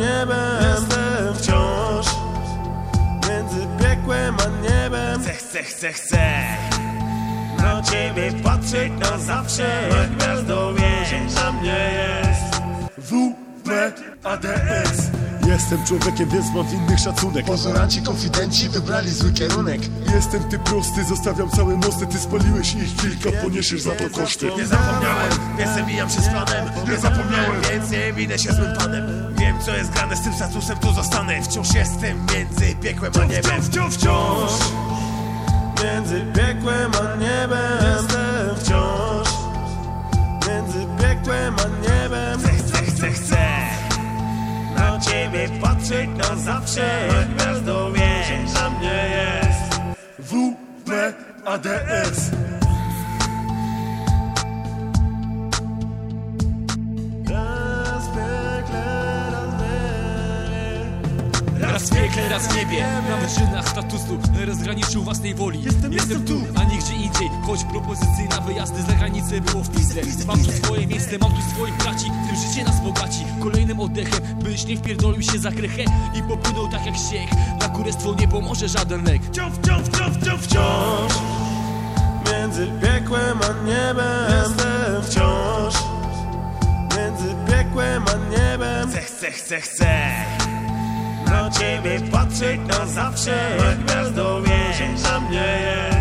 niebem. Jestem wciąż Między piekłem a niebem. Chcę, chcę, chcę, chcę. Na ciebie patrzeć na zawsze. Jak gwiazdą wiesz Na mnie jest WPADS Jestem człowiekiem, więc mam innych szacunek. Pozoranci, konfidenci wybrali zły kierunek. Jestem ty prosty, zostawiam całe mosty. Ty spaliłeś ich kilka, poniesiesz za to koszty. Nie zapomniałem, więc zabijam się z planem. Nie zapomniałem, więc nie winę się złym panem. Wiem co jest grane, z tym statusem tu zostanę. Wciąż jestem między piekłem a niebem. Wciąż, wciąż! Między Ciebie patrzeć na zawsze Jak gwiazdą wiesz Na mnie jest WPADS Raz w piekle, raz w niebie. Na wyżynach statusu rozgraniczył własnej woli. Jestem, tu, a nigdzie indziej. Choć propozycji na wyjazdy za granicę było w pizdę Mam tu swoje miejsce, mam tu swoich braci Tym życie nas bogaci. Kolejnym oddechem, byś nie wpierdolił się za krechę I popłynął tak jak ściek Na kurestwo nie pomoże żaden lek. Wciąż, wciąż, wciąż, wciąż, wciąż Między piekłem a niebem. Jestem. Wciąż. Między piekłem a niebem. Chcę, chcę, chcę, chcę Na ciebie patrzeć na zawsze Jak gwiazdą wiesz Na mnie jest